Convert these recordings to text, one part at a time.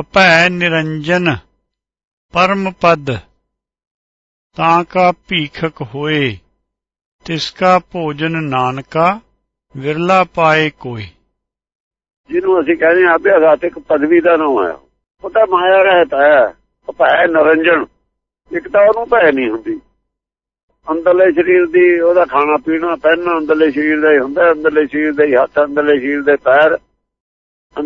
ਅਭੈ ਨਿਰੰਜਨ ਪਰਮ ਪਦ, ਤਾਂ ਕਾ ਭੀਖਕ ਹੋਏ, ਤਿਸ ਕਾ ਭੋਜਨ ਨਾਨਕਾ ਵਿਰਲਾ ਪਾਏ ਕੋਈ। ਜਿਹਨੂੰ ਅਸੀਂ ਕਹਿੰਦੇ ਆ ਅਭਿਆਗਤ ਇੱਕ ਪਦਵੀ ਦਾ ਨਾਮ ਹੈ। ਉਹ ਤਾਂ ਮਾਇਆ ਰਹਿਤ ਹੈ ਭੈ ਨਰੰਜਨ। ਇੱਕ ਤਾਂ ਉਹਨੂੰ ਭੈ ਨਹੀਂ ਹੁੰਦੀ। ਅੰਦਰਲੇ ਸਰੀਰ ਦੀ ਉਹਦਾ ਖਾਣਾ ਪੀਣਾ ਪਹਿਨਣਾ ਅੰਦਰਲੇ ਸਰੀਰ ਦਾ ਹੀ ਹੁੰਦਾ, ਅੰਦਰਲੇ ਸਰੀਰ ਦੇ ਹੱਥ, ਅੰਦਰਲੇ ਸਰੀਰ ਦੇ ਪੈਰ।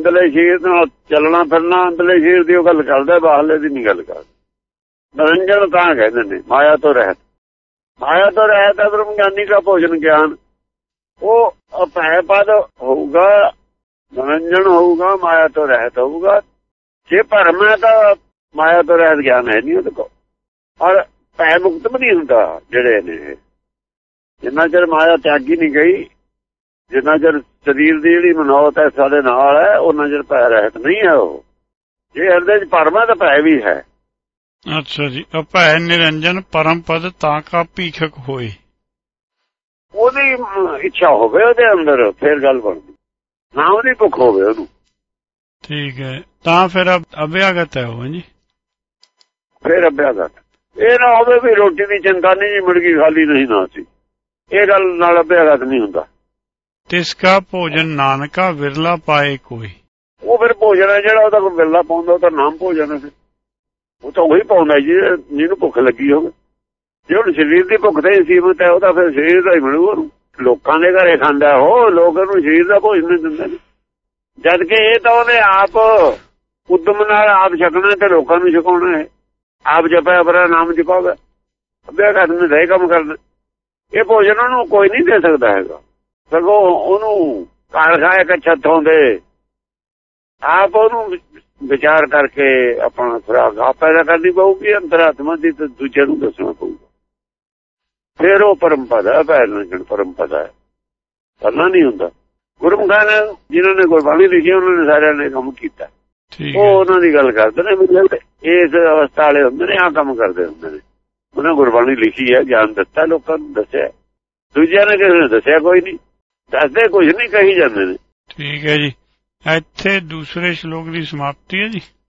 ਅੰਦਰਲੇ ਸਰੀਰ ਨਾਲ ਚੱਲਣਾ ਫਿਰਨਾ, ਅੰਦਰਲੇ ਸਰੀਰ ਦੀ ਉਹ ਗੱਲ ਕਰਦਾ, ਬਾਹਰਲੇ ਦੀ ਨਹੀਂ ਗੱਲ ਕਰਦਾ। ਨਰੰਜਨ ਤਾਂ ਕਹਿੰਦੇ ਨੇ, ਮਾਇਆ ਤੋਂ ਰਹਿਤ। ਮਾਇਆ ਤੋਂ ਰਹਿਤ ਹੈ ਬ੍ਰਹਮ ਗਿਆਨੀ ਦਾ ਭੋਜਨ ਗਿਆਨ। ਉਹ ਅਪੈ ਪਦ ਹੋਊਗਾ ਨਰੰਜਨ ਹੋਊਗਾ, ਮਾਇਆ ਤੋਂ ਰਹਿਤ ਹੋਊਗਾ। ਜੇ ਭਰਮ ਹੈ ਤਾਂ ਮਾਇਆ ਤੋਂ ਰਹਿਤ ਗਿਆਨ ਹੈ ਨਹੀਂ ਉਹਦੇ ਕੋਲ। ਔਰ ਭੈ ਮੁਕਤ ਵੀ ਨਹੀਂ ਹੁੰਦਾ ਜਿਹੜੇ ਨੇ ਜਿੰਨਾ ਚਿਰ ਮਾਇਆ ਤਿਆਗੀ ਨਹੀਂ ਗਈ, ਜਿੰਨਾ ਚਿਰ ਸਰੀਰ ਦੀ ਜਿਹੜੀ ਮਨੋਤ ਹੈ ਸਾਡੇ ਨਾਲ ਹੈ ਉਹਨਾਂ ਚਿਰ ਭੈ ਰਹਿਤ ਨਹੀਂ ਹੈ ਉਹ। ਜੇ ਹਿਰਦੇ 'ਚ ਭਰਮ ਹੈ ਤਾਂ ਭੈ ਵੀ ਹੈ। ਅੱਛਾ ਜੀ ਅਭੈ ਨਿਰੰਜਨ ਪਰਮ ਪਦ ਤਾਂ ਕਾ ਭੀਖਕ ਹੋਏ। ਉਹਦੀ ਇੱਛਾ ਹੋਵੇ ਉਹਦੇ ਅੰਦਰ ਫਿਰ ਗੱਲ ਬਣਦੀ। ਨਾ ਉਹਦੀ ਭੁੱਖ ਹੋਵੇ ਉਹਨੂੰ। ਠੀਕ ਹੈ ਤਾਂ ਫਿਰ ਅਭ- ਅਭਿਆਗਤ ਹੈ ਉਹ ਜੀ? ਫਿਰ ਅਭਿਆਗਤ। ਇਹ ਨਾ ਹੋਵੇ ਵੀ ਰੋਟੀ ਦੀ ਚਿੰਤਾ ਨਹੀਂ ਜੀ ਮੁਰਗੀ ਖਾਲੀ ਨਹੀਂ ਨਾ ਸੀ। ਇਹ ਗੱਲ ਨਾਲ ਅਭਿਆਗਤ ਨਹੀਂ ਹੁੰਦਾ। ਤਿਸ ਕਾ ਭੋਜਨ ਨਾਨਕਾ ਵਿਰਲਾ ਪਾਏ ਕੋਈ। ਉਹ ਫਿਰ ਭੋਜਨ ਹੈ ਜਿਹੜਾ ਉਹਦਾ ਕੋਈ ਵਿਰਲਾ ਪਾਉਂਦਾ ਉਹ ਨਾਮ ਭੋਜਨ ਹੈ ਉਹ ਤਾਂ ਉਹੀ ਪਾਉਂਦਾ ਜੀ, ਜਿਹਨੂੰ ਭੁੱਖ ਲੱਗੀ ਹੋਵੇ। ਜੇ ਹੁਣ ਸਰੀਰ ਦੀ ਭੁੱਖ ਤੇ ਸੀਮਤ ਹੈ, ਉਹਦਾ ਫਿਰ ਸਰੀਰ ਦਾ ਹੀ ਬਣੂ ਉਹਨੂੰ। ਲੋਕਾਂ ਦੇ ਘਰੇ ਖਾਂਦਾ ਉਹ, ਲੋਕ ਉਹਨੂੰ ਸਰੀਰ ਦਾ ਭੋਜਨ ਨਹੀਂ ਦਿੰਦੇ। ਨੇ ਜਦ ਕਿ ਇਹ ਤਾਂ ਉਹਨੇ ਆਪ ਉਦਮ ਨਾਲ ਆਪ ਛਕਣਾ ਤੇ ਲੋਕਾਂ ਨੂੰ ਛਕਾਉਣਾ ਹੈ। ਆਪ ਜਪਿਆ, ਆਪਣਾ ਨਾਮ ਜਪਾਵੇ ਅੱਬਿਆ ਕਰਨ ਦੇ ਕੰਮ ਕਰਨਾ ਇਹ ਭੋਜਨ ਉਹਨੂੰ ਕੋਈ ਨਹੀਂ ਦੇ ਸਕਦਾ ਹੈਗਾ। ਸਗੋਂ ਉਹਨੂੰ ਘਰ ਖਾਏ ਕੱਛਾ ਦੇ ਆਪ ਉਹਨੂੰ ਵਿਚਾਰ ਕਰਕੇ ਆਪਣਾ ਖੁਰਾਕ ਆਪ ਪੈਦਾ ਕਰਨੀ ਪਊਗੀ ਅੰਤਰਾਤਮਾ ਦੀ ਤੇ ਦੂਜੇ ਨੂੰ ਦੱਸਣਾ ਪਊਗਾ। ਫਿਰ ਉਹ ਪਰੰਪਰਾ ਹੈ ਪਹਿਲਾਂ ਜਨ ਪਰੰਪਰਾ ਹੈ। ਕਰਨਾ ਨਹੀਂ ਹੁੰਦਾ। ਗੁਰਮੁਖਾਂ ਨੇ ਜਿਨ੍ਹਾਂ ਨੇ ਗੁਰਬਾਣੀ ਲਿਖੀ ਉਹਨਾਂ ਨੇ ਸਾਰਿਆਂ ਨੇ ਕੰਮ ਕੀਤਾ। ਉਹ ਉਹਨਾਂ ਦੀ ਗੱਲ ਕਰਦੇ ਨੇ ਵੀ ਇਸ ਅਵਸਥਾ ਵਾਲੇ ਹੁੰਦੇ ਨੇ ਆ ਕੰਮ ਕਰਦੇ ਹੁੰਦੇ ਨੇ। ਉਹਨਾਂ ਗੁਰਬਾਣੀ ਲਿਖੀ ਹੈ ਗਿਆਨ ਦਿੱਤਾ ਲੋਕਾਂ ਨੂੰ ਦੱਸਿਆ। ਦੂਜਿਆਂ ਨੇ ਕਿਸੇ ਨੇ ਦੱਸਿਆ ਕੋਈ ਨਹੀਂ। ਦੱਸਦੇ ਕੁਝ ਨਹੀਂ ਕਹੀ ਜਾਂਦੇ ਨੇ। ਠੀਕ ਹੈ ਜੀ। ਇੱਥੇ ਦੂਸਰੇ ਸ਼ਲੋਕ ਦੀ ਸਮਾਪਤੀ ਹੈ ਜੀ।